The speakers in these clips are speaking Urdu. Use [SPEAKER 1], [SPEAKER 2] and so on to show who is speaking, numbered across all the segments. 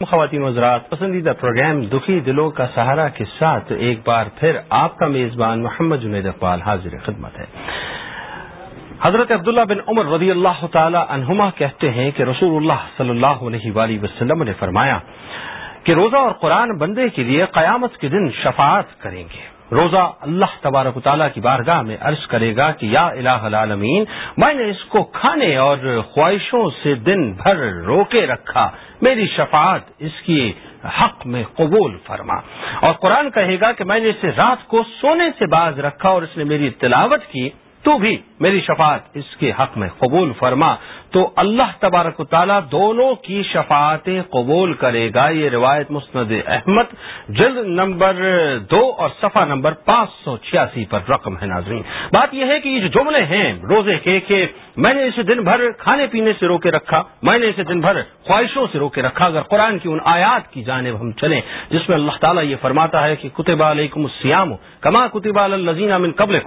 [SPEAKER 1] خواتین حضرات، پسندیدہ پروگرام دکھی دلوں کا سہارا کے ساتھ ایک بار پھر آپ کا میزبان محمد جنید اقبال حاضر خدمت ہے۔ حضرت عبداللہ بن عمر رضی اللہ تعالی عنہما کہتے ہیں کہ رسول اللہ صلی اللہ علیہ وآلہ وسلم نے فرمایا کہ روزہ اور قرآن بندے کے لیے قیامت کے دن شفاعت کریں گے۔ روزہ اللہ تبارک تعالیٰ کی بارگاہ میں عرض کرے گا کہ یا الہ العالمین، میں نے اس کو کھانے اور خواہشوں سے دن بھر روکے رکھا، میری شفاعت اس کی حق میں قبول فرما۔ اور قرآن کہے گا کہ میں نے اسے رات کو سونے سے باز رکھا اور اس نے میری تلاوت کی، تو بھی میری شفاعت اس کے حق میں قبول فرما۔ تو اللہ تبارک و تعالیٰ دونوں کی شفاعتیں قبول کرے گا۔ یہ روایت مسند احمد، جلد نمبر دو اور صفحہ نمبر پانچ سو چھیاسی پر رقم ہے ناظرین۔ بات یہ ہے کہ یہ جو جملے ہیں روزے کے کہ میں نے اسے دن بھر کھانے پینے سے روکے رکھا، میں نے اسے دن بھر خواہشوں سے روکے رکھا، اگر قرآن کی ان آیات کی جانب ہم چلیں جس میں اللہ تعالیٰ یہ فرماتا ہے کہ کتبہ علیکم السیام کما کتبہ الزین امن قبل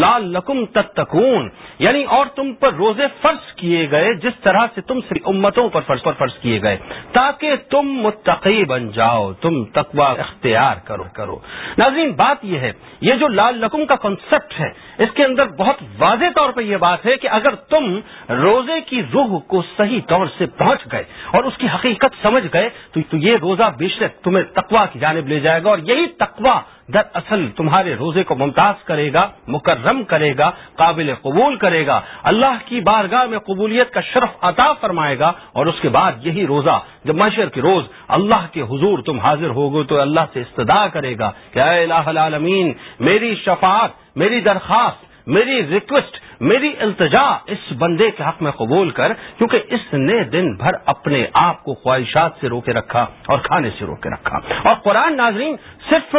[SPEAKER 1] لال لکم تتکون یعنی اور تم پر روزے فرض کیے گئے جس طرح سے تم سے امتوں پر فرض پر فرض کیے گئے، تاکہ تم متقی بن جاؤ، تم تقوا اختیار کرو کرو۔ ناظرین، بات یہ ہے، یہ جو لال لقم کا کانسیپٹ ہے، اس کے اندر بہت واضح طور پہ یہ بات ہے کہ اگر تم روزے کی روح کو صحیح طور سے پہنچ گئے اور اس کی حقیقت سمجھ گئے، تو یہ روزہ بے شک تمہیں تقوا کی جانب لے جائے گا اور یہی تقوا در اصل تمہارے روزے کو ممتاز کرے گا، مکرم کرے گا، قابل قبول کرے گا۔ اللہ کی بارگاہ میں قبولیت کا شرف عطا فرمائے گا اور اس کے بعد یہی روزہ، جب معاشر کے روز اللہ کے حضور تم حاضر ہوگو تو اللہ سے استدا کرے گا کہ اے الہ العالمین، میری شفاعت، میری درخواست، میری ریکویسٹ میری التجا اس بندے کے حق میں قبول کر، کیونکہ اس نے دن بھر اپنے آپ کو خواہشات سے روکے رکھا اور کھانے سے روکے رکھا۔ اور قرآن ناظرین، صرف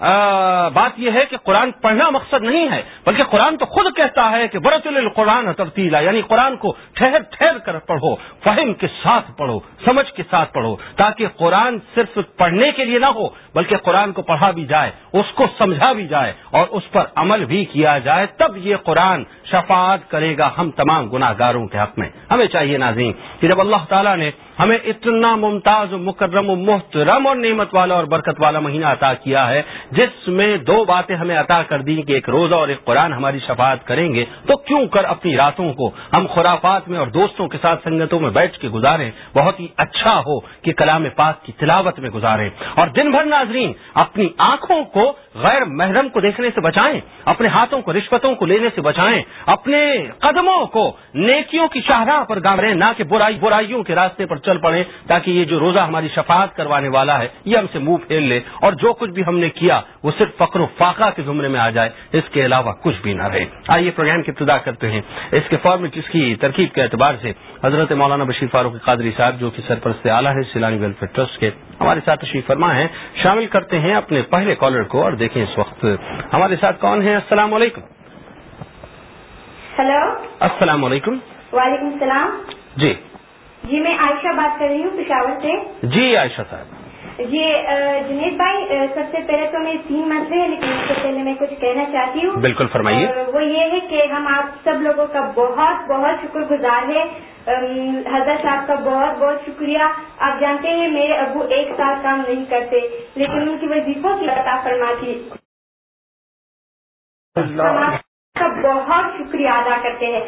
[SPEAKER 1] بات یہ ہے کہ قرآن پڑھنا مقصد نہیں ہے، بلکہ قرآن تو خود کہتا ہے کہ برت القرآن ترتیلا یعنی قرآن کو ٹھہر ٹھہر کر پڑھو، فہم کے ساتھ پڑھو، سمجھ کے ساتھ پڑھو، تاکہ قرآن صرف پڑھنے کے لیے نہ ہو، بلکہ قرآن کو پڑھا بھی جائے، اس کو سمجھا بھی جائے، اور اس پر عمل بھی کیا جائے، تب یہ قرآن شفاعت کرے گا ہم تمام گناہ گاروں کے حق میں۔ ہمیں چاہیے ناظرین کہ جب اللہ تعالیٰ نے ہمیں اتنا ممتاز و مکرم و محترم اور نعمت والا اور برکت والا مہینہ عطا کیا ہے جس میں دو باتیں ہمیں عطا کر دی کہ ایک روزہ اور ایک قرآن ہماری شفاعت کریں گے، تو کیوں کر اپنی راتوں کو ہم خرافات میں اور دوستوں کے ساتھ سنگتوں میں بیٹھ کے گزاریں؟ بہت ہی اچھا ہو کہ کلام پاک کی تلاوت میں گزاریں۔ اور دن بھر ناظرین، اپنی آنکھوں کو غیر محرم کو دیکھنے سے بچائیں، اپنے ہاتھوں کو رشوتوں کو لینے سے بچائیں، اپنے قدموں کو نیکیوں کی شاہراہ پر گامریں نہ کہ برائی، برائیوں کے راستے پر چل پڑے تاکہ یہ جو روزہ ہماری شفاعت کروانے والا ہے، یہ ہم سے منہ پھیل لے اور جو کچھ بھی ہم نے کیا وہ صرف فقر و فاقہ کے زمرے میں آ جائے اس کے علاوہ کچھ بھی نہ رہے۔ آئیے پروگرام کی ابتدا کرتے ہیں۔ اس کے فارمیٹ اس کی ترکیب کے اعتبار سے حضرت مولانا بشیر فاروق قادری صاحب جو کہ سرپرست اعلیٰ ہے سیلانی ویلفیئر ٹرسٹ کے ہمارے ساتھ تشریف فرما ہے شامل کرتے ہیں اپنے پہلے کالر کو اور دیکھیں اس وقت ہمارے ساتھ کون ہیں۔ السلام علیکم۔
[SPEAKER 2] ہلو
[SPEAKER 1] السلام علیکم۔
[SPEAKER 2] وعلیکم السلام۔
[SPEAKER 1] جی۔
[SPEAKER 2] جی میں عائشہ بات کر رہی ہوں پشاور سے۔
[SPEAKER 1] جی عائشہ صاحب۔
[SPEAKER 2] جی جنید بھائی سب سے پہلے تو میرے تین مسئلے ہیں لیکن اس سے پہلے میں کچھ کہنا چاہتی ہوں۔
[SPEAKER 1] بالکل فرمائیے۔
[SPEAKER 2] وہ یہ ہے کہ ہم آپ سب لوگوں کا بہت بہت شکر گزار ہے حضرت صاحب کا بہت بہت شکریہ۔ آپ جانتے ہیں میرے ابو ایک سال کام نہیں کرتے لیکن ان کی وظیفوں کی عطا فرماتی۔ کا بہت شکریہ ادا کرتے ہیں۔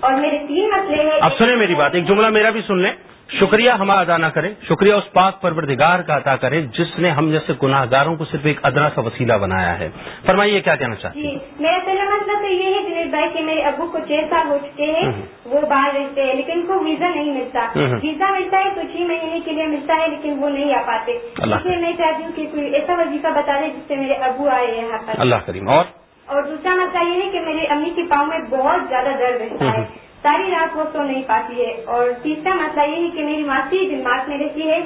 [SPEAKER 2] اور میرے تین مسئلے ہیں۔
[SPEAKER 1] اب سنیں میری بات ایک جملہ میرا بھی سن لیں۔ شکریہ ہمارا ادا نہ کریں شکریہ اس پاک پروردگار کا عطا کرے جس نے ہم جیسے گناہ گاروں کو صرف ایک ادنا سا وسیلہ بنایا ہے۔ فرمائیے کیا کہنا چاہتے
[SPEAKER 2] ہیں؟ جی میرا پہلا مسئلہ تو یہ ہے جنید بھائی کہ میرے ابو کو چھ سال ہو چکے ہیں وہ باہر رہتے ہیں لیکن ان کو ویزا نہیں ملتا۔ ویزا ملتا ہے تو چھ مہینے کے لیے ملتا ہے لیکن وہ نہیں آ پاتے۔ اس لیے میں چاہتی ہوں کہ کوئی ایسا وظیفہ بتا دے جس سے میرے ابو آئے یہاں پر۔
[SPEAKER 1] اللہ کریم۔ اور؟
[SPEAKER 2] اور دوسرا مسئلہ یہ ہے کہ میری امی کے پاؤں میں بہت زیادہ درد رہتا ہے۔ ساری رات وہ سو نہیں پاتی ہے۔ اور تیسرا مسئلہ یہ ہے کہ میری ماسی دماغ میں رہتی ہے،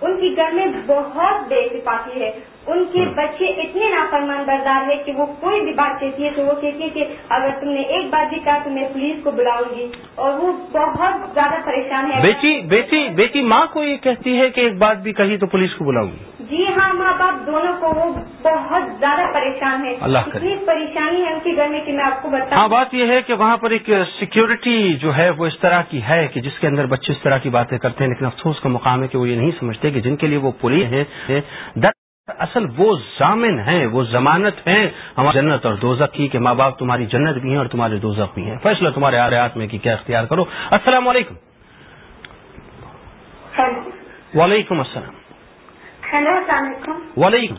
[SPEAKER 2] ان کی گھر میں بہت بے اتفاقی ہے۔ ان کے بچے اتنے نافرمان بردار ہے کہ وہ کوئی بھی بات کہتی ہے تو وہ کہتی ہے کہ اگر تم نے ایک بات بھی کہا تو میں پولیس کو بلاؤں گی۔ اور وہ بہت زیادہ پریشان ہے۔
[SPEAKER 1] بیٹی بیٹی بیٹی ماں کو یہ کہتی ہے کہ ایک بات بھی کہی تو پولیس کو بلاؤں گی۔
[SPEAKER 2] جی ہاں ماں باپ دونوں کو وہ بہت زیادہ پریشان ہے۔ اتنی پریشانی ہے ان کے گھر میں کہ میں آپ کو
[SPEAKER 1] ہاں
[SPEAKER 2] بتاؤں
[SPEAKER 1] بات یہ ہے کہ وہاں پر ایک سیکیورٹی جو ہے وہ اس طرح کی ہے کہ جس کے اندر بچے اس طرح کی باتیں کرتے ہیں لیکن افسوس کا مقام ہے کہ وہ یہ نہیں سمجھتے کہ جن کے لیے وہ پولیس ہیں اصل وہ ضامن ہیں وہ ضمانت ہیں۔ ہماری جنت اور دوزخ کی کہ ماں باپ تمہاری جنت بھی ہیں اور تمہارے دوزخ بھی ہیں۔ فیصلہ تمہارے آرات میں کہ کیا اختیار کرو۔ السلام علیکم۔ وعلیکم السلام۔
[SPEAKER 2] ہیلو السلام علیکم۔
[SPEAKER 1] وعلیکم۔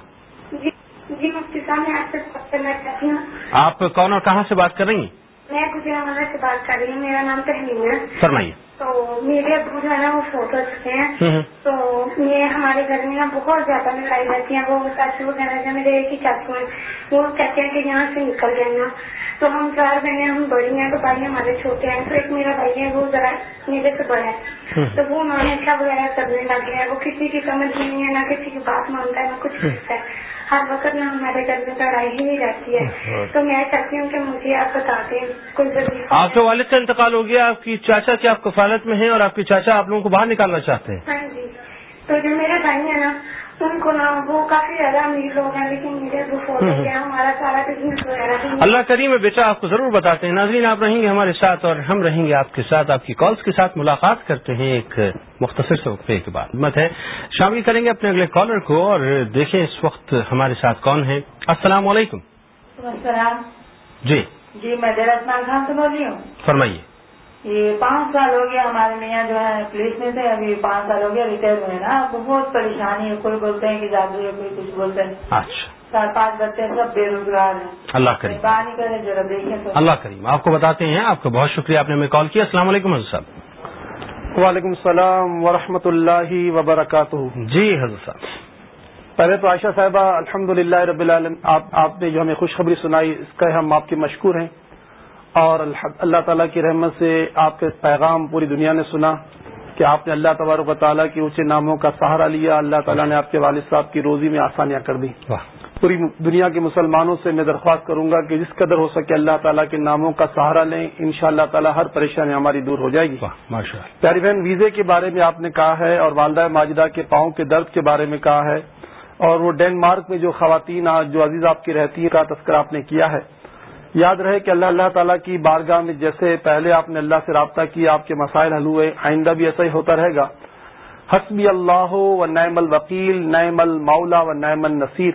[SPEAKER 2] جی جی مفتی صاحب میں آپ سے بات کرنا چاہتی ہوں۔
[SPEAKER 1] آپ کون اور کہاں سے بات کر رہی ہیں؟
[SPEAKER 2] میں گجرا سے بات کر رہی ہوں۔ میرا نام تہمین ہے۔
[SPEAKER 1] فرمائیے۔
[SPEAKER 2] تو میرے ابو جو ہے نا وہ فوٹو رکھتے ہیں۔ تو یہ ہمارے گھر میں نا بہت زیادہ لڑائی رہتی ہے وہ چاچو وغیرہ جو میرے ایک ہی چاچو ہیں۔ وہ کہتے ہیں کہ یہاں سے نکل جائیں گا۔ تو ہم چار بہنیں ہم بڑی ہیں تو بھائی ہمارے چھوٹے ہیں۔ تو ایک میرا بھائی ہے وہ ذرا میرے سے بڑا ہے۔ تو وہ نشا وغیرہ کرنے لگے ہیں۔ وہ کسی کی سمجھ نہیں ہے نہ کسی کی بات مانتا ہے نہ کچھ پوچھتا ہے۔ ہر وقت نہ ہمارے گھر میں لڑائی ہی رہتی ہے۔ تو میں چاہتی ہوں کہ مجھے آپ بتا دیں کوئی ضروری
[SPEAKER 1] آپ کے والد کا انتقال ہو گیا آپ کی چاچا کی آپ کفالت میں ہیں اور آپ کے چاچا آپ لوگوں کو باہر نکالنا چاہتے ہیں۔
[SPEAKER 2] ہاں جی۔ تو جو میرے بھائی ہیں نا ان کو نا وہ کافی زیادہ امیر لوگ ہیں لیکن میرے ہمارا سارا بزنس وغیرہ
[SPEAKER 1] اللہ کریم بیٹا آپ کو ضرور بتاتے ہیں۔ ناظرین آپ رہیں گے ہمارے ساتھ اور ہم رہیں گے آپ کے ساتھ۔ آپ کی کالز کے ساتھ ملاقات کرتے ہیں ایک مختصر سے وقفے کے بعد۔ مت ہے۔ شامل کریں گے اپنے اگلے کالر کو اور دیکھیں اس وقت ہمارے ساتھ کون ہے۔ السلام علیکم۔
[SPEAKER 3] السلام۔
[SPEAKER 1] جی۔
[SPEAKER 3] جی میں دیر اسمان خان سے بول رہی ہوں۔
[SPEAKER 1] فرمائیے۔
[SPEAKER 3] یہ پانچ سال ہو گیا ہمارے میاں جو ہے پولیس میں تھے ابھی پانچ سال ہو گیا ریٹائر ہوئے نا۔ بہت پریشانی ہے کوئی بولتے ہیں کہ جادو ہے کوئی کچھ بولتے ہیں۔
[SPEAKER 1] اچھا۔
[SPEAKER 3] چار پانچ بچے سب بے روزگار ہیں۔
[SPEAKER 1] اللہ کریم۔
[SPEAKER 3] مہربانی کرے ذرا دیکھیں تو۔
[SPEAKER 1] اللہ کریم۔ آپ کو بتاتے ہیں آپ کا بہت شکریہ آپ نے ہمیں کال کیا۔ السلام علیکم حضرت صاحب۔
[SPEAKER 4] وعلیکم السلام ورحمۃ اللہ وبرکاتہ۔
[SPEAKER 1] جی حضرت صاحب۔
[SPEAKER 4] پہلے تو عائشہ صاحبہ الحمد للہ رب العالم آپ آپ نے جو ہمیں خوشخبری سنائی اس کا ہم آپ کے مشکور ہیں۔ اور اللہ تعالیٰ کی رحمت سے آپ کے پیغام پوری دنیا نے سنا کہ آپ نے اللہ تبارک و تعالیٰ کے اونچے ناموں کا سہارا لیا اللہ تعالیٰ نے آپ کے والد صاحب کی روزی میں آسانیاں کر دی۔ پوری دنیا کے مسلمانوں سے میں درخواست کروں گا کہ جس قدر ہو سکے اللہ تعالیٰ کے ناموں کا سہارا لیں ان شاء اللہ تعالیٰ ہر پریشانی ہماری دور ہو جائے گی۔ پیاری بہن ویزے کے بارے میں آپ نے کہا ہے اور والدہ ماجدہ کے پاؤں کے درد کے بارے میں کہا ہے اور وہ ڈینمارک میں جو خواتین آج جو عزیز آپ کی رہتی ہیں کا تذکرہ آپ نے کیا ہے۔ یاد رہے کہ اللہ اللہ تعالیٰ کی بارگاہ میں جیسے پہلے آپ نے اللہ سے رابطہ کیا، آپ کے مسائل حل ہوئے، آئندہ بھی ایسا ہی ہوتا رہے گا۔ حسبی اللہ و نعم الوکیل، نعم المولا و نعم النصیر۔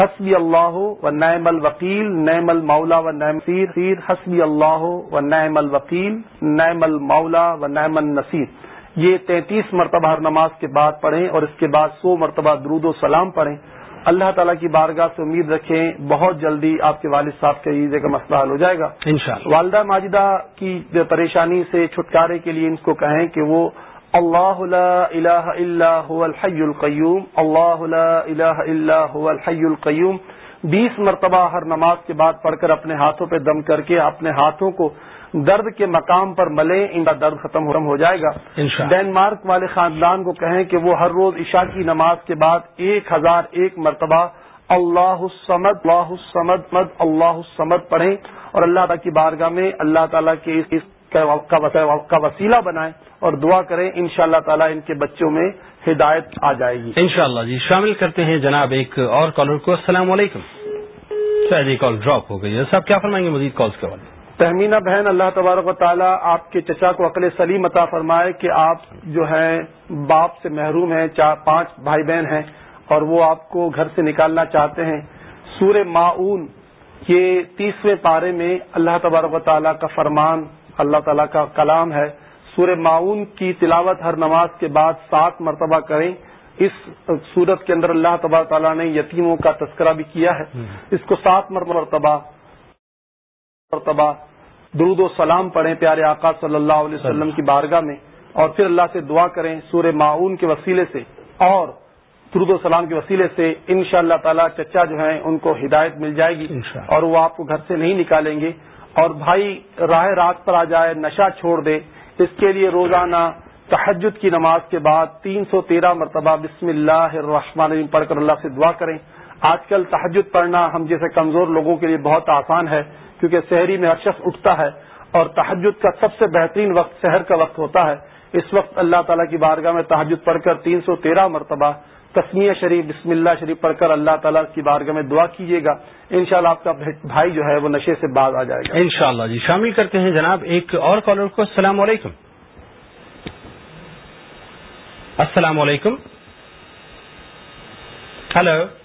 [SPEAKER 4] حسبی اللہ و نعم الوکیل، نعم المولا و نعم نصیر حسبی اللہ و نعم الوکیل، نعم المولا و نعم النصیر۔ یہ تینتیس مرتبہ ہر نماز کے بعد پڑھیں اور اس کے بعد سو مرتبہ درود و سلام پڑھیں۔ اللہ تعالیٰ کی بارگاہ سے امید رکھیں بہت جلدی آپ کے والد صاحب کے عیدے کا مسئلہ حل ہو جائے گا۔
[SPEAKER 1] انشاءاللہ۔
[SPEAKER 4] والدہ ماجدہ کی پریشانی سے چھٹکارے کے لیے ان کو کہیں کہ وہ اللہ لا الہ الا هو الحی القیوم اللہ لا الہ الا هو الحی القیوم۔ بیس مرتبہ ہر نماز کے بعد پڑھ کر اپنے ہاتھوں پہ دم کر کے اپنے ہاتھوں کو درد کے مقام پر ملے ان کا درد ختم ہو جائے گا۔ ڈینمارک والے خاندان کو کہیں کہ وہ ہر روز عشاء کی نماز کے بعد ایک ہزار ایک مرتبہ اللہ السمد اللہ السمد مد اللہ السمد پڑھیں اور اللہ تعالیٰ کی بارگاہ میں اللہ تعالیٰ کے اس کا وسیلہ بنائیں اور دعا کریں ان شاء اللہ تعالیٰ ان کے بچوں میں ہدایت آ جائے گی۔
[SPEAKER 1] انشاءاللہ جی شامل کرتے ہیں جناب ایک اور کالر کو۔ السلام علیکم۔ شاید یہ کال ڈراپ ہو گئی ہے۔ صاحب کیا فرمائیں گے مزید کالز کے بعد
[SPEAKER 4] تہمینہ بہن اللہ تبارک و تعالیٰ آپ کے چچا کو عقل سلیم عطا فرمائے کہ آپ جو ہیں باپ سے محروم ہیں چار پانچ بھائی بہن ہیں اور وہ آپ کو گھر سے نکالنا چاہتے ہیں۔ سورہ معاون یہ تیسویں پارے میں اللہ تبارک و تعالیٰ کا فرمان اللہ تعالیٰ کا کلام ہے۔ سورہ معاون کی تلاوت ہر نماز کے بعد سات مرتبہ کریں۔ اس صورت کے اندر اللہ تبارک تعالیٰ نے یتیموں کا تذکرہ بھی کیا ہے۔ اس کو سات مرتبہ مرتبہ درود و سلام پڑھیں پیارے آقا صلی اللہ علیہ وسلم کی بارگاہ میں اور پھر اللہ سے دعا کریں سورہ معاون کے وسیلے سے اور درود و سلام کے وسیلے سے ان شاء اللہ تعالیٰ چچا جو ہیں ان کو ہدایت مل جائے گی۔ اور وہ آپ کو گھر سے نہیں نکالیں گے اور بھائی راہ رات پر آ جائے نشہ چھوڑ دے اس کے لیے روزانہ تحجد کی نماز کے بعد تین سو تیرہ مرتبہ بسم اللہ الرحمن الرحیم پڑھ کر اللہ سے دعا کریں آج کل تحجد پڑھنا ہم جیسے کمزور لوگوں کے لیے بہت آسان ہے، کیونکہ شہری میں ہر شخص اٹھتا ہے اور تحجد کا سب سے بہترین وقت شہر کا وقت ہوتا ہے۔ اس وقت اللہ تعالیٰ کی بارگاہ میں تحجد پڑھ کر تین سو تیرہ مرتبہ تسمیہ شریف، بسم اللہ شریف پڑھ کر اللہ تعالیٰ کی بارگاہ میں دعا کیجیے گا۔ انشاءاللہ آپ کا بھائی جو ہے وہ نشے سے باز آ جائے گا۔
[SPEAKER 1] انشاءاللہ جی شامل کرتے ہیں جناب ایک اور کالر کو۔ السلام علیکم۔ السلام علیکم۔ ہلو۔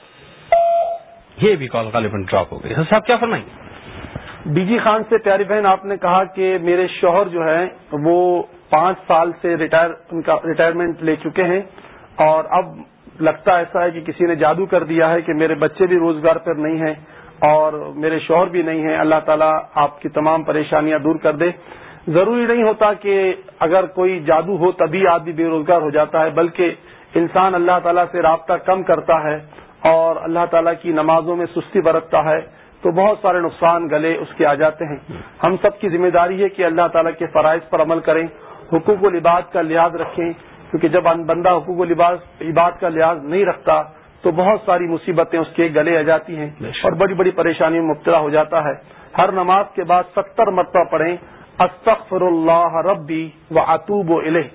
[SPEAKER 1] یہ بھی کال غالباً ڈراپ ہو گئی۔ صاحب کیا فرمائیں
[SPEAKER 4] بی جی خان سے پیاری بہن، آپ نے کہا کہ میرے شوہر جو ہے وہ پانچ سال سے ریٹائر، ان کا ریٹائرمنٹ لے چکے ہیں۔ اور اب لگتا ایسا ہے کہ کسی نے جادو کر دیا ہے کہ میرے بچے بھی روزگار پر نہیں ہیں اور میرے شوہر بھی نہیں ہیں۔ اللہ تعالیٰ آپ کی تمام پریشانیاں دور کر دے۔ ضروری نہیں ہوتا کہ اگر کوئی جادو ہو تبھی آدمی بے روزگار ہو جاتا ہے، بلکہ انسان اللہ تعالیٰ سے رابطہ کم کرتا ہے۔ اور اللہ تعالیٰ کی نمازوں میں سستی برتتا ہے تو بہت سارے نقصان گلے اس کے آ جاتے ہیں۔ ہم سب کی ذمہ داری ہے کہ اللہ تعالیٰ کے فرائض پر عمل کریں حقوق و لباس کا لحاظ رکھیں۔ کیونکہ جب بندہ حقوق و لباس عباد کا لحاظ نہیں رکھتا تو بہت ساری مصیبتیں اس کے گلے آ جاتی ہیں اور بڑی بڑی پریشانی میں مبتلا ہو جاتا ہے۔ ہر نماز کے بعد ستر مرتبہ پڑھیں استغفر اللہ ربی و اطوب و علیہ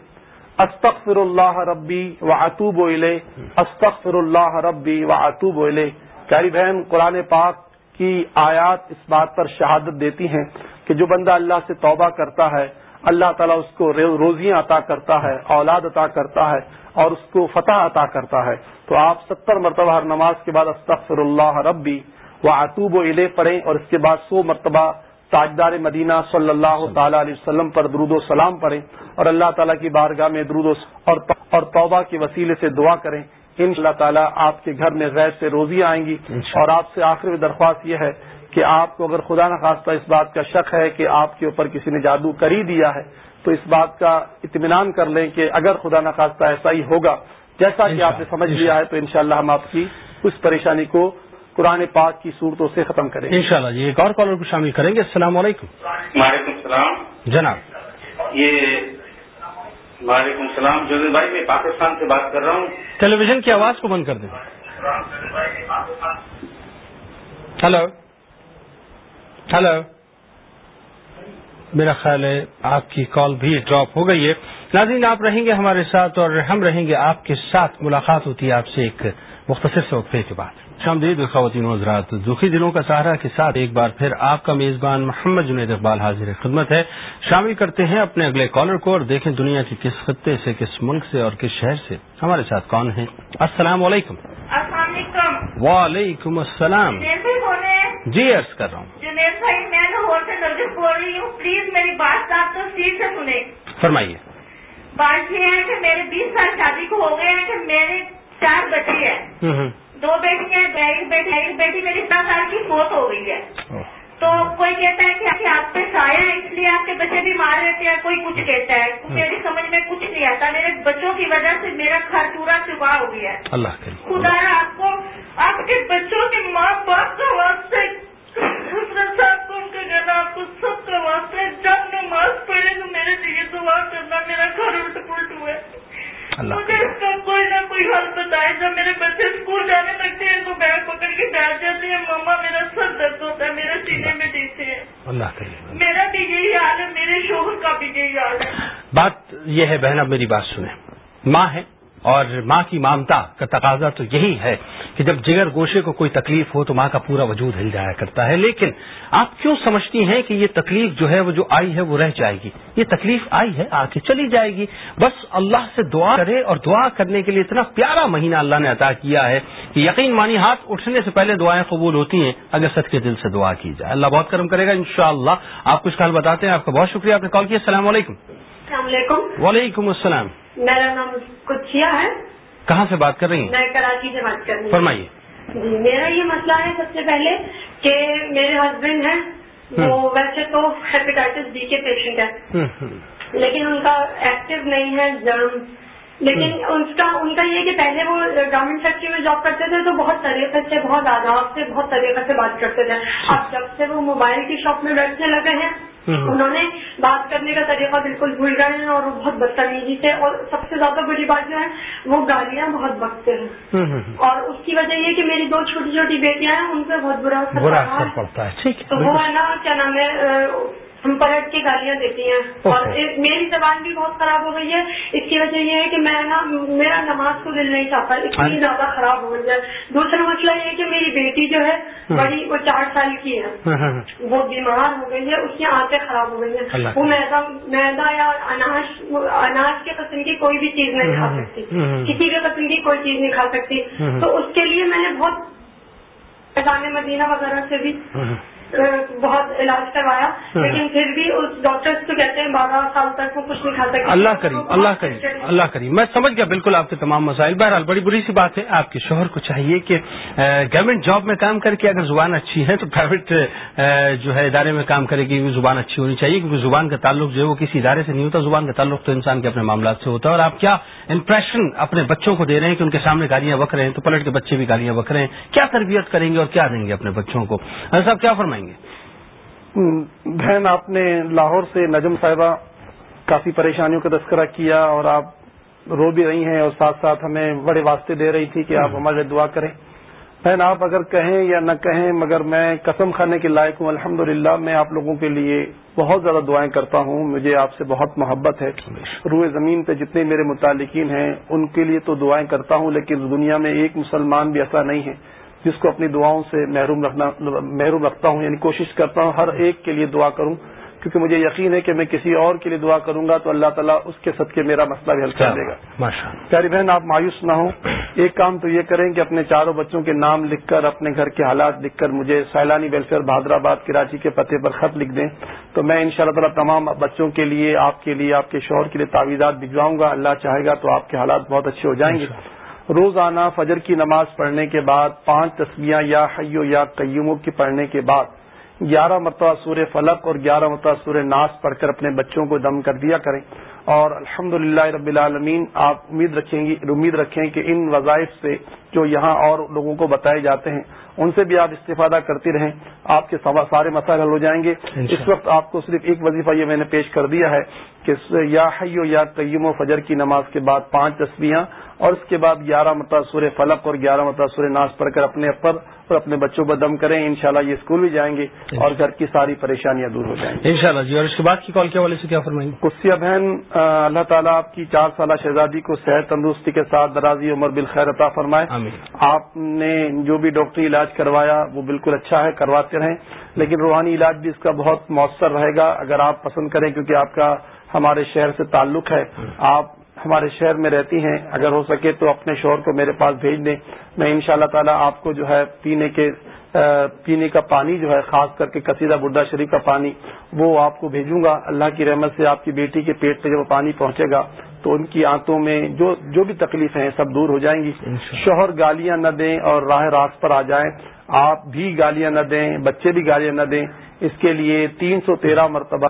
[SPEAKER 4] استغفر اللہ ربی و اطوب و علیہ استغفر اللہ ربی و اطوب و علیہ پیاری بہن، قرآن پاک کی آیات اس بات پر شہادت دیتی ہیں کہ جو بندہ اللہ سے توبہ کرتا ہے، اللہ تعالیٰ اس کو روزیاں عطا کرتا ہے، اولاد عطا کرتا ہے اور اس کو فتح عطا کرتا ہے۔ تو آپ ستر مرتبہ ہر نماز کے بعد استغفر اللہ ربی و اطوب و پڑھیں اور اس کے بعد سو مرتبہ تاجدار مدینہ صلی اللہ تعالی علیہ وسلم پر درود و سلام پڑھیں۔ اور اللہ تعالیٰ کی بارگاہ میں درود اور توبہ کے وسیلے سے دعا کریں۔ ان اللہ تعالیٰ آپ کے گھر میں غیر سے روزیاں آئیں گی۔ اور آپ سے آخری درخواست یہ ہے کہ آپ کو اگر خدا نخواستہ اس بات کا شک ہے کہ آپ کے اوپر کسی نے جادو کر ہی دیا ہے تو اس بات کا اطمینان کر لیں کہ اگر خدا نخواستہ ایسا ہی ہوگا جیسا کہ آپ نے سمجھ لیا ہے تو انشاءاللہ ہم آپ کی اس پریشانی کو قرآن پاک کی صورتوں سے ختم کریں
[SPEAKER 1] گے۔ انشاءاللہ جی ایک اور کالر کو شامل کریں گے۔ السلام علیکم۔
[SPEAKER 5] وعلیکم السلام۔
[SPEAKER 1] جناب۔
[SPEAKER 5] یہ وعلیکم السلام. جو بھائی، میں پاکستان سے بات کر رہا ہوں.
[SPEAKER 1] ٹیلی ویژن کی آواز کو بند کر دیں۔ ہلو۔ ہلو۔ میرا خیال ہے آپ کی کال بھی ڈراپ ہو گئی ہے۔ ناظرین آپ رہیں گے ہمارے ساتھ اور ہم رہیں گے آپ کے ساتھ۔ ملاقات ہوتی ہے آپ سے ایک مختصر سے وقفے کے بعد۔ شامدید خواتین حضرات دکھی دنوں کا سہارا کے ساتھ ایک بار پھر آپ کا میزبان محمد جنید اقبال حاضر خدمت ہے۔ شامل کرتے ہیں اپنے اگلے کالر کو اور دیکھیں دنیا کے کس خطے سے کس ملک سے اور کس شہر سے۔ ہمارے ساتھ کون ہیں؟ السلام علیکم۔
[SPEAKER 6] السلام علیکم۔
[SPEAKER 1] وعلیکم السلام۔ جی عرض کر رہا ہوں۔
[SPEAKER 6] جنید بھائی میں بول رہی ہوں۔ پلیز میری بات آپ تفصیل سے سنیں۔
[SPEAKER 1] فرمائیے۔
[SPEAKER 6] بات یہ ہے کہ میرے بیس سال شادی کو ہو گئے ہیں کہ میرے چار بچے ہیں۔ دو بیٹی ہیں ایک بیٹی ایک بیٹی میری سترہ سال کی فوت ہو گئی ہے۔ تو کوئی کہتا ہے کہ آپ پہ سایہ ہے اس لیے آپ کے بچے بھی مار رہتے ہیں کوئی کچھ کہتا ہے۔ میری سمجھ میں کچھ نہیں آتا۔ میرے بچوں کی وجہ سے میرا گھر پورا چکا ہو گیا ہے۔ خدا آپ کو آپ کے بچوں کے ماں باپ کا واسطے صاحب کو ان کے گھر آپ کو سب کا واسطے جب نماز پڑھے تو میرے لیے دعا کرنا میرا گھر الٹ پلٹ ہوا ہے مجھے اس کا کوئی نہ کوئی حل بتائے جب میرے بچے اسکول جانے لگتے ہیں تو بیگ پکڑ کے بیٹھ جاتے ہیں مما میرا سر درد ہوتا ہے میرے سینے میں دیتے ہیں
[SPEAKER 1] اللہ
[SPEAKER 6] میرا بھی یہی حال ہے میرے شوہر کا بھی یہی حال ہے
[SPEAKER 1] بات یہ ہے بہن، اب میری بات سنیں۔ ماں ہے اور ماں کی مامتا کا تقاضا تو یہی ہے کہ جب جگر گوشے کو کوئی تکلیف ہو تو ماں کا پورا وجود ہل جایا کرتا ہے۔ لیکن آپ کیوں سمجھتی ہیں کہ یہ تکلیف جو ہے وہ جو آئی ہے وہ رہ جائے گی؟ یہ تکلیف آئی ہے، آ کے چلی جائے گی۔ بس اللہ سے دعا کرے اور دعا کرنے کے لیے اتنا پیارا مہینہ اللہ نے عطا کیا ہے کہ یقین مانی ہاتھ اٹھنے سے پہلے دعائیں قبول ہوتی ہیں اگر سچ کے دل سے دعا کی جائے۔ اللہ بہت کرم کرے گا انشاءاللہ۔ آپ کچھ کال بتاتے ہیں، آپ کا بہت شکریہ، آپ نے کال کیا السلام علیکم۔
[SPEAKER 2] السلام علیکم۔
[SPEAKER 1] وعلیکم السلام۔
[SPEAKER 2] میرا نام کچیا ہے۔
[SPEAKER 1] کہاں سے بات کر رہی ہیں؟
[SPEAKER 2] میں کراچی سے بات کر رہی ہوں۔
[SPEAKER 1] فرمائیے۔
[SPEAKER 2] جی میرا یہ مسئلہ ہے سب سے پہلے کہ میرے ہسبینڈ ہیں۔ وہ ویسے تو ہیپیٹائٹس بی کے پیشنٹ ہے لیکن ان کا ایکٹیو نہیں ہے جرم لیکن ان کا ان کا یہ کہ پہلے وہ گورنمنٹ فیکٹری میں جاب کرتے تھے تو بہت طریقے سے بہت آداب سے بہت طریقے سے بات کرتے تھے۔ اب جب سے وہ موبائل کی شاپ میں بیٹھنے لگے ہیں انہوں نے بات کرنے کا طریقہ بالکل بھول گئے ہیں اور وہ بہت بدتمیزی سے اور سب سے زیادہ بڑی بات جو ہے وہ گالیاں بہت بکتے ہیں۔ اور اس کی وجہ یہ کہ میری دو چھوٹی چھوٹی بیٹیاں ہیں ان پہ بہت برا
[SPEAKER 1] اثر پڑتا ہے۔
[SPEAKER 2] تو وہ ہے نا کیا نام ہے
[SPEAKER 7] پلٹ کے گالیاں دیتی ہیں۔ اور میری زبان بھی بہت خراب ہو گئی ہے۔ اس کی وجہ یہ ہے کہ میں نا میرا نماز کو دل نہیں چاہتا اتنی زیادہ خراب ہو گئی ہے۔ دوسرا مسئلہ یہ ہے کہ میری بیٹی جو ہے بڑی وہ چار سال کی ہے۔ وہ بیمار ہو گئی ہے اس کی آنکھیں خراب ہو گئی ہیں۔ وہ میدا میدا یا اناج اناج کے قسم کی کوئی بھی چیز نہیں کھا سکتی۔ کسی کے قسم کی کوئی چیز نہیں کھا سکتی۔ تو اس کے لیے میں نے بہت مدینہ وغیرہ سے بھی بہت علاج کروایا لیکن پھر بھی اس ڈاکٹر تو کہتے ہیں بارہ سال تک وہ کچھ نہیں کھا سکتے
[SPEAKER 1] اللہ کریم اللہ کریم اللہ کریم۔ میں سمجھ گیا بالکل آپ کے تمام مسائل۔ بہرحال بڑی بری سی بات ہے۔ آپ کے شوہر کو چاہیے کہ گورنمنٹ جاب میں کام کر کے اگر زبان اچھی ہے تو پرائیویٹ جو ہے ادارے میں کام کرے گی وہ زبان اچھی ہونی چاہیے کیونکہ زبان کا تعلق جو ہے وہ کسی ادارے سے نہیں ہوتا۔ زبان کا تعلق تو انسان کے اپنے معاملات سے ہوتا ہے۔ اور آپ کیا امپریشن اپنے بچوں کو دے رہے ہیں کہ ان کے سامنے گالیاں بک رہے ہیں؟ تو پلٹ کے بچے بھی گالیاں بک رہے ہیں۔ کیا تربیت کریں گے اور کیا دیں گے اپنے بچوں کو؟ صاحب کیا فرمائیں گے؟
[SPEAKER 4] بہن آپ نے لاہور سے نجم صاحبہ کافی پریشانیوں کا تذکرہ کیا اور آپ رو بھی رہی ہیں اور ساتھ ساتھ ہمیں بڑے واسطے دے رہی تھی کہ آپ ہمارے لیے دعا کریں۔ بہن آپ اگر کہیں یا نہ کہیں مگر میں قسم کھانے کے لائق ہوں الحمد میں آپ لوگوں کے لیے بہت زیادہ دعائیں کرتا ہوں۔ مجھے آپ سے بہت محبت ہے۔ روئے زمین پہ جتنے میرے متعلقین ہیں ان کے لیے تو دعائیں کرتا ہوں لیکن دنیا میں ایک مسلمان بھی ایسا نہیں ہے۔ جس کو اپنی دعاؤں سے محروم رکھنا محروم رکھتا ہوں یعنی کوشش کرتا ہوں ہر ایک کے لیے دعا کروں۔ کیونکہ مجھے یقین ہے کہ میں کسی اور کے لیے دعا کروں گا تو اللہ تعالیٰ اس کے صدقے میرا مسئلہ بھی حل کر دے گا۔ پیاری بہن آپ مایوس نہ ہوں۔ ایک کام تو یہ کریں کہ اپنے چاروں بچوں کے نام لکھ کر اپنے گھر کے حالات لکھ کر مجھے سیلانی ویلفیئر بہادرآباد کراچی کے پتے پر خط لکھ دیں۔ تو میں ان شاء اللہ تعالیٰ تمام بچوں کے لیے آپ کے لیے آپ کے شوہر کے لیے تعویذات بھجواؤں گا۔ اللہ چاہے گا تو آپ کے حالات بہت اچھے ہو جائیں گے۔ روزانہ فجر کی نماز پڑھنے کے بعد پانچ تصویاں یا حیو یا قیوموں کی پڑھنے کے بعد گیارہ مرتبہ سور فلق اور گیارہ مرتبہ سور ناس پڑھ کر اپنے بچوں کو دم کر دیا کریں۔ اور الحمد رب العالمین آپ امید رکھیں گی امید رکھیں کہ ان وظائف سے جو یہاں اور لوگوں کو بتائے جاتے ہیں ان سے بھی آپ استفادہ کرتے رہیں۔ آپ کے سارے مسائل حل ہو جائیں گے۔ اس وقت آپ کو صرف ایک وظیفہ یہ میں نے پیش کر دیا ہے کہ یا حیو یا قیم و فجر کی نماز کے بعد پانچ تصویاں اور اس کے بعد گیارہ سور فلق اور گیارہ سور ناز پڑھ کر اپنے پر اور اپنے بچوں پر دم کریں انشاءاللہ یہ اسکول بھی جائیں گے اور گھر کی ساری پریشانیاں دور ہو جائیں گی۔
[SPEAKER 1] ان شاء اللہ جی اور اس کے بعد کی کال کے حوالے سے کیا فرمائیں؟ گے
[SPEAKER 4] کسیا بہن اللہ تعالیٰ آپ کی چار سالہ شہزادی کو صحت تندرستی کے ساتھ درازی عمر بالخیر عطا فرمائے۔
[SPEAKER 1] آمین۔
[SPEAKER 4] آپ نے جو بھی ڈاکٹری علاج کروایا وہ بالکل اچھا ہے کرواتے رہیں۔ لیکن روحانی علاج بھی اس کا بہت مؤثر رہے گا۔ اگر آپ پسند کریں کیونکہ آپ کا ہمارے شہر سے تعلق ہے۔ آپ ہمارے شہر میں رہتی ہیں۔ اگر ہو سکے تو اپنے شوہر کو میرے پاس بھیج دیں۔ میں ان شاء اللہ تعالیٰ آپ کو جو ہے پینے کے پینے کا پانی جو ہے خاص کر کے کثیرہ بڈا شریف کا پانی وہ آپ کو بھیجوں گا۔ اللہ کی رحمت سے آپ کی بیٹی کے پیٹ پہ جب وہ پانی پہنچے گا تو ان کی آنتوں میں جو جو بھی تکلیفیں ہیں سب دور ہو جائیں گی۔ شوہر گالیاں نہ دیں اور راہ راست پر آ جائیں۔ آپ بھی گالیاں نہ دیں بچے بھی گالیاں نہ دیں۔ اس کے لیے تین سو تیرہ مرتبہ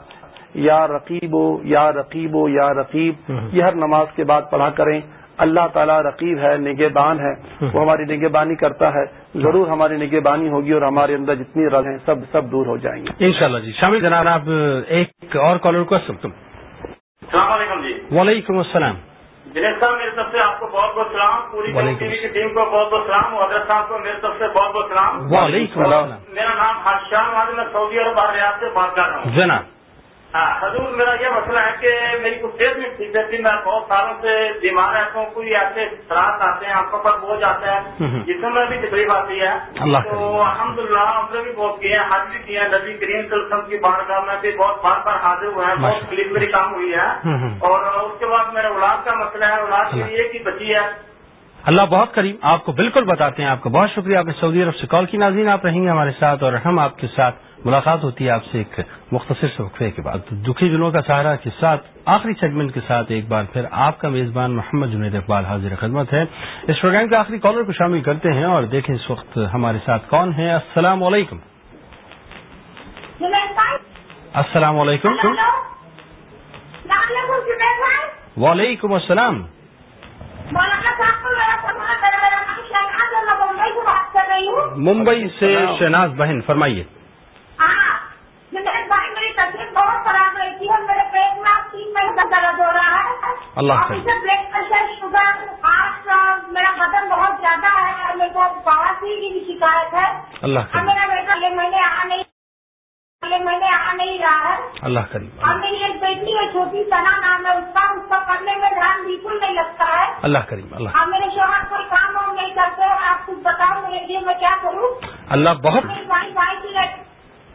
[SPEAKER 4] یا رقیب ہو یا رقیب ہو یا رقیب یہ ہر نماز کے بعد پڑھا کریں۔ اللہ تعالیٰ رقیب ہے نگہبان ہے وہ ہماری نگہبانی کرتا ہے۔ ضرور ہماری نگہبانی ہوگی اور ہمارے اندر جتنی رل ہیں سب سب دور ہو جائیں گے۔
[SPEAKER 1] انشاءاللہ جی۔ شامل جناب آپ ایک اور کالر کو سکتے
[SPEAKER 5] السلام علیکم جی۔
[SPEAKER 1] وعلیکم السلام۔
[SPEAKER 5] دنیش صاحب میری طرف سے آپ کو بہت بہت سلام۔ پوری ٹی وی کی ٹیم کو بہت بہت سلام۔ حضرت صاحب کو میری طرف سے بہت بہت سلام۔
[SPEAKER 1] وعلیکم السلام۔
[SPEAKER 5] میرا نام حادشاہ میں سعودی عرب ریاض سے بات کر رہا ہوں۔
[SPEAKER 1] جناب
[SPEAKER 5] ہاں حضور میرا یہ مسئلہ ہے کہ میری کچھ صحت میں ٹھیک رہتی میں بہت سالوں سے بیمار رہتا ہوں کوئی ایسے اثرات آتے ہیں آنکھوں پر بوجھ آتا ہے جسم میں بھی تکلیف آتی ہے۔ تو الحمد للہ عمرے بھی بہت کیے ہیں حج بھی کیے ہیں نبی کریم وسلم کی بارگاہ میں بھی بہت بار بار حاضر ہوئے ہیں بہت تکلیف میری کام ہوئی ہے۔ اور اس کے بعد میرے اولاد کا مسئلہ ہے اولاد کے لیے کی بچی ہے۔
[SPEAKER 1] اللہ بہت کریم آپ کو بالکل بتاتے ہیں آپ کا بہت شکریہ۔ آپ نے سعودی عرب سے کال کی ناظرین آپ رہیں گے ہمارے ساتھ اور ہم آپ کے ساتھ ملاقات ہوتی ہے آپ سے ایک مختصر سے وقفے کے بعد۔ دکھی دنوں کا سہارا کے ساتھ آخری سیگمنٹ کے ساتھ ایک بار پھر آپ کا میزبان محمد جنید اقبال حاضر خدمت ہے۔ اس پروگرام کے آخری کالر کو شامل کرتے ہیں اور دیکھیں اس وقت ہمارے ساتھ کون ہے السلام علیکم۔ السلام علیکم۔ وعلیکم السلام۔ ممبئی سے شہناز بہن فرمائیے۔
[SPEAKER 6] میری طبیعت بہت خراب رہتی ہے میرے پیٹ میں تین مہینے کا درد ہو رہا ہے۔
[SPEAKER 1] اللہ
[SPEAKER 6] بلڈ پریشر شوگر آج میرا بدن بہت زیادہ ہے اور میرے کو کی بھی شکایت ہے۔
[SPEAKER 1] اللہ
[SPEAKER 6] میرا بیٹا اگلے مہینے آ نہیں نہیں رہا
[SPEAKER 8] ہے۔ اللہ کریم۔ اور میری ایک
[SPEAKER 1] بیٹی ہے
[SPEAKER 8] چھوٹی سنا نام ہے اس کا اس کا پڑھنے میں دھیان بالکل نہیں لگتا ہے۔ اللہ کریم اللہ۔
[SPEAKER 1] اور میرے شوہر
[SPEAKER 8] کوئی کام وام نہیں کرتے آپ کچھ بتاؤ میرے لیے میں کیا کروں؟ اللہ بہت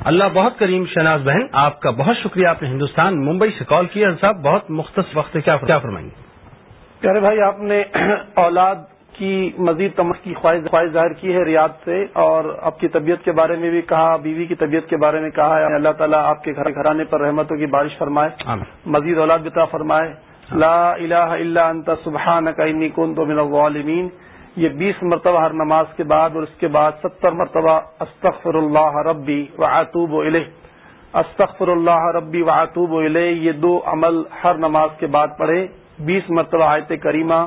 [SPEAKER 8] اللہ بہت
[SPEAKER 1] کریم شناز
[SPEAKER 8] بہن آپ کا بہت شکریہ۔
[SPEAKER 1] آپ نے ہندوستان ممبئی سے کال کیا۔ صاحب بہت مختص وقت کیا فرمائیں گے؟ پیارے بھائی آپ نے اولاد کی مزید تمخ
[SPEAKER 4] کی خواہش خواہش ظاہر کی ہے ریاض سے اور آپ کی طبیعت کے بارے میں بھی کہا بیوی کی طبیعت کے بارے میں کہا ہے۔ یعنی اللہ تعالیٰ آپ کے گھر گھرانے پر رحمتوں کی بارش فرمائے۔ مزید اولاد بتا فرمائے۔
[SPEAKER 1] لا
[SPEAKER 4] الہ الا انت سبحانک انی تو من الظالمین۔ یہ بیس مرتبہ ہر نماز کے بعد اور اس کے بعد ستر مرتبہ استغفر اللہ ربی و اطوب و استغفر اللہ ربی و آتوب و یہ دو عمل ہر نماز کے بعد پڑھے۔ بیس مرتبہ آیت کریمہ۔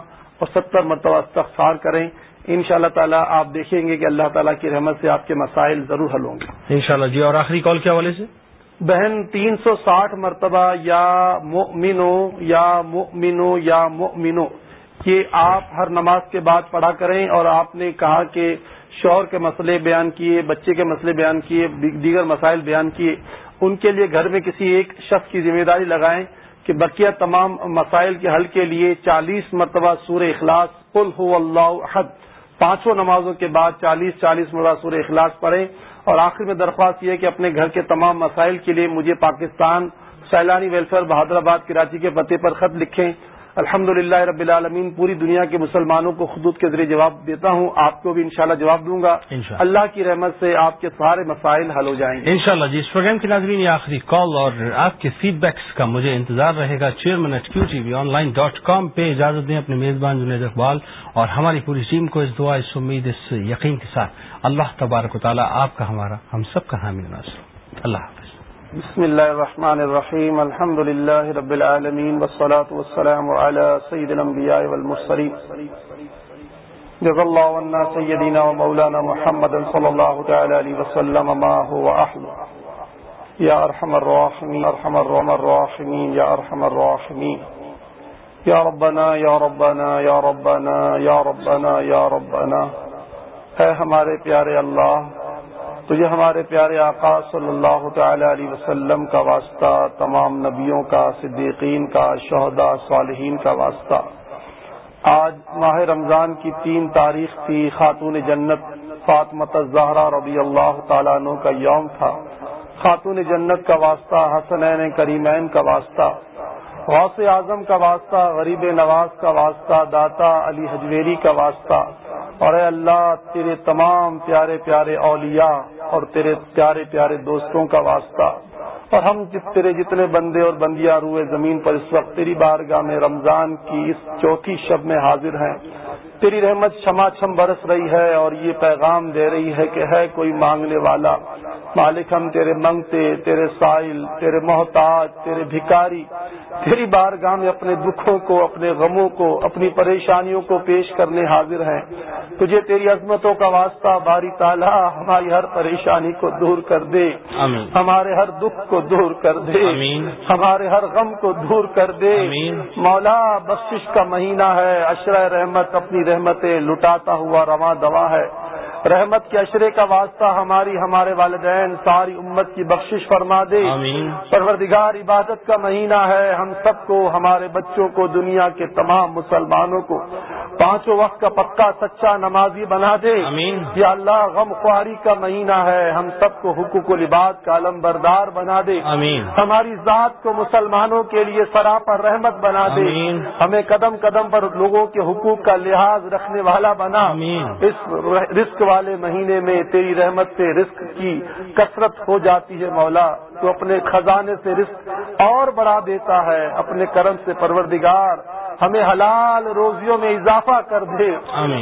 [SPEAKER 4] اور ستر مرتبہ استغفار کریں۔ ان شاء اللہ تعالیٰ آپ دیکھیں گے کہ اللہ تعالیٰ کی رحمت سے آپ کے مسائل ضرور
[SPEAKER 1] حل ہوں گے۔ ان شاء اللہ جی اور
[SPEAKER 4] آخری کال کے حوالے سے؟ بہن تین سو ساٹھ مرتبہ یا مؤمنو یا مؤمنو یا مؤمنو یہ آپ ہر نماز کے بعد پڑھا کریں۔ اور آپ نے کہا کہ شوہر کے مسئلے بیان کیے بچے کے مسئلے بیان کیے دیگر مسائل بیان کیے۔ ان کے لیے گھر میں کسی ایک شخص کی ذمہ داری لگائیں۔ کہ بقیہ تمام مسائل کے حل کے لیے چالیس مرتبہ سور اخلاص قل ہو اللہ حد پانچوں نمازوں کے بعد چالیس چالیس مرتبہ سور اخلاص پڑھیں۔ اور آخر میں درخواست یہ کہ اپنے گھر کے تمام مسائل کے لیے مجھے پاکستان سیلانی ویلفیئر بہادر آباد کراچی کے پتے پر خط لکھیں۔ الحمد رب العالمین پوری دنیا کے مسلمانوں
[SPEAKER 1] کو
[SPEAKER 4] خدوط کے ذریعے جواب دیتا ہوں۔ آپ کو بھی انشاءاللہ
[SPEAKER 1] جواب دوں گا۔ اللہ کی رحمت سے آپ کے سارے مسائل حل ہو جائیں گے۔ انشاءاللہ جی اس پروگرام کے ناظرین یہ آخری کال اور آپ کے فیڈ بیکس کا مجھے انتظار رہے گا۔ Chairman at Q T V online dot com پہ اجازت دیں اپنے میزبان جنید اقبال اور ہماری پوری ٹیم
[SPEAKER 4] کو اس دعا اس امید اس یقین کے ساتھ۔ اللہ تبارک و تعالیٰ آپ کا ہمارا ہم سب کا حامی ناصر۔ اللہ حافظ۔ بسم الله الرحمن الرحيم الحمد لله رب العالمين والصلاة والسلام على سيد الأنبياء والمسرين جزا الله ونا سيدنا ومولانا محمد صلى الله تعالى عليه وسلم، ما هو أحلى يا أرحم الراحمين أرحم الرحم الراحمين يا أرحم الراحمين يا ربنا يا ربنا يا ربنا يا ربنا يا ربنا. اے ہمارے پیارے اللہ تو یہ ہمارے پیارے آقا صلی اللہ تعالی علیہ وسلم کا واسطہ، تمام نبیوں کا، صدیقین کا، شہداء صالحین کا واسطہ۔ آج ماہ رمضان کی تین تاریخ تھی، خاتون جنت فاطمت زہرا رضی اللہ تعالیٰ عنہ کا یوم تھا۔ خاتون جنت کا واسطہ، حسنین کریمین کا واسطہ۔ غوث اعظم کا واسطہ، غریب نواز کا واسطہ، داتا علی حجویری کا واسطہ۔ اور اے اللہ، تیرے تمام پیارے پیارے اولیاء اور تیرے پیارے پیارے دوستوں کا واسطہ۔ اور ہم جس تیرے جتنے بندے اور بندیاں روئے زمین پر اس وقت، تیری بارگاہ میں رمضان کی اس چوتھی شب میں حاضر ہیں۔ تیری رحمت شما چھم برس رہی ہے اور یہ پیغام دے رہی ہے کہ ہے کوئی مانگنے والا۔ مالک ہم تیرے منگتے تیرے سائل تیرے محتاج تیرے
[SPEAKER 1] بھکاری
[SPEAKER 4] تیری بارگاہ میں اپنے دکھوں کو اپنے
[SPEAKER 1] غموں
[SPEAKER 4] کو اپنی پریشانیوں کو پیش کرنے حاضر
[SPEAKER 1] ہیں۔
[SPEAKER 4] تجھے تیری عظمتوں کا واسطہ باری تعالی ہماری ہر پریشانی کو دور کر دے۔ ہمارے ہر دکھ کو دور کر دے۔ ہمارے ہر غم کو دور کر دے۔
[SPEAKER 1] مولا
[SPEAKER 4] بخش کا مہینہ ہے عشرہ رحمت اپنی رحمتیں لٹاتا ہوا رواں دوا ہے۔ رحمت کے اشرے کا واسطہ ہماری ہمارے والدین ساری امت
[SPEAKER 1] کی
[SPEAKER 4] بخشش فرما دے۔ پروردگار عبادت کا مہینہ ہے۔ ہم سب کو ہمارے بچوں کو دنیا کے
[SPEAKER 1] تمام
[SPEAKER 4] مسلمانوں کو پانچوں وقت کا پکا سچا نمازی بنا دے۔
[SPEAKER 1] یا
[SPEAKER 4] اللہ غم خواری کا مہینہ ہے۔ ہم سب کو حقوق و لباد
[SPEAKER 1] کا
[SPEAKER 4] علم بردار بنا دے۔ ہماری ذات کو مسلمانوں کے لیے سرا پر رحمت بنا دے۔ ہمیں قدم قدم پر لوگوں کے حقوق کا لحاظ رکھنے والا بنا۔ اس رسک والے مہینے میں تیری رحمت سے
[SPEAKER 1] رزق
[SPEAKER 4] کی کثرت ہو جاتی ہے مولا تو اپنے خزانے سے رزق اور بڑھا دیتا ہے اپنے کرم سے پروردگار ہمیں حلال روزیوں میں اضافہ کر دے۔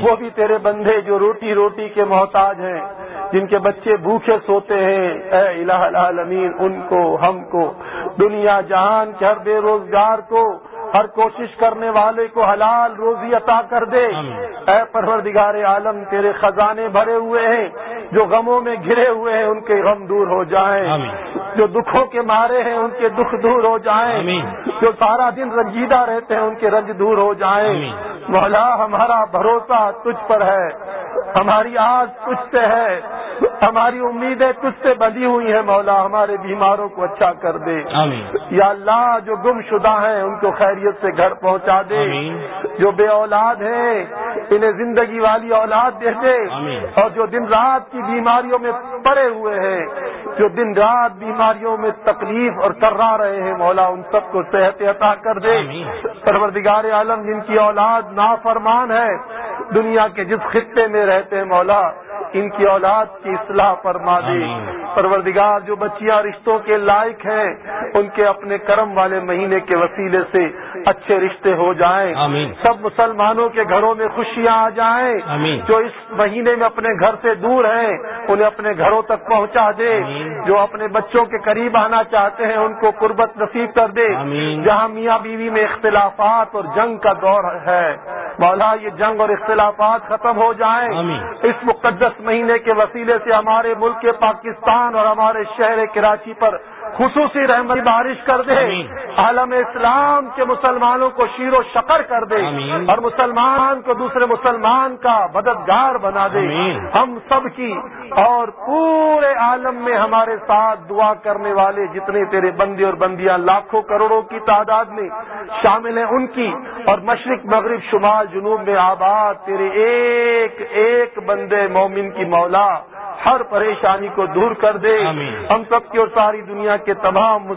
[SPEAKER 4] وہ بھی تیرے بندے جو روٹی روٹی کے محتاج
[SPEAKER 1] ہیں
[SPEAKER 4] جن کے بچے بھوکے سوتے ہیں۔ اے الہ العالمین ان کو ہم کو دنیا جہان کے ہر بے روزگار
[SPEAKER 1] کو
[SPEAKER 4] ہر کوشش کرنے والے کو حلال روزی عطا کر دے۔
[SPEAKER 1] اے
[SPEAKER 4] پروردگار عالم تیرے خزانے بھرے ہوئے ہیں۔ جو غموں میں گھرے
[SPEAKER 1] ہوئے
[SPEAKER 4] ہیں ان کے غم دور ہو جائیں۔ جو دکھوں کے مارے ہیں ان کے دکھ دور ہو جائیں۔ جو سارا دن رنجیدہ رہتے ہیں ان کے رنج دور ہو جائیں۔ مولا ہمارا بھروسہ تجھ پر ہے۔ ہماری آس تجھ سے ہے۔ ہماری امیدیں تجھ سے بندھی ہوئی ہیں مولا ہمارے بیماروں کو اچھا کر دے۔
[SPEAKER 1] آمین۔
[SPEAKER 4] یا اللہ جو گم شدہ ہیں ان کو خیریت سے گھر پہنچا دے۔
[SPEAKER 1] آمین۔
[SPEAKER 4] جو بے اولاد ہیں انہیں زندگی والی اولاد دے دے۔
[SPEAKER 1] آمین۔
[SPEAKER 4] اور جو دن رات کی بیماریوں میں پڑے ہوئے ہیں جو دن رات بیماریوں میں تکلیف اور کرا رہے ہیں مولا ان سب کو صحت عطا کر دے۔ پروردگار عالم جن کی اولاد نافرمان ہے دنیا کے جس خطے میں رہتے ہیں مولا ان کی اولاد کی اصلاح فرما
[SPEAKER 1] آمین۔
[SPEAKER 4] پروردگار جو بچیاں رشتوں کے لائق ہیں ان کے اپنے کرم والے مہینے کے وسیلے سے اچھے رشتے ہو جائیں
[SPEAKER 1] آمین۔
[SPEAKER 4] سب مسلمانوں کے گھروں میں خوشیاں آ جائیں
[SPEAKER 1] آمین۔
[SPEAKER 4] جو اس مہینے میں اپنے گھر سے دور ہیں انہیں اپنے گھروں تک پہنچا دے۔ جو اپنے بچوں کے قریب آنا چاہتے ہیں ان کو قربت نصیب کر دے۔ جہاں میاں بیوی میں اختلافات اور جنگ کا دور ہے مولا یہ جنگ اور اختلافات ختم ہو جائیں
[SPEAKER 1] آمین۔
[SPEAKER 4] اس مقدس مہینے کے وسیلے سے ہمارے ملک پاکستان اور ہمارے شہر کراچی پر خصوصی رحمت بارش کر دے۔ عالم اسلام کے مسلمانوں کو شیر و شکر کر دے۔ اور مسلمان کو دوسرے مسلمان کا مددگار بنا دے۔ ہم سب کی اور پورے عالم میں ہمارے ساتھ دعا کرنے والے جتنے تیرے بندے اور بندیاں لاکھوں کروڑوں کی تعداد میں شامل ہیں ان کی اور مشرق مغرب شمال جنوب میں آباد تیرے ایک ایک بندے مومن کی مولا ہر پریشانی کو دور کر دے۔ ہم سب کی اور ساری دنیا کے تمام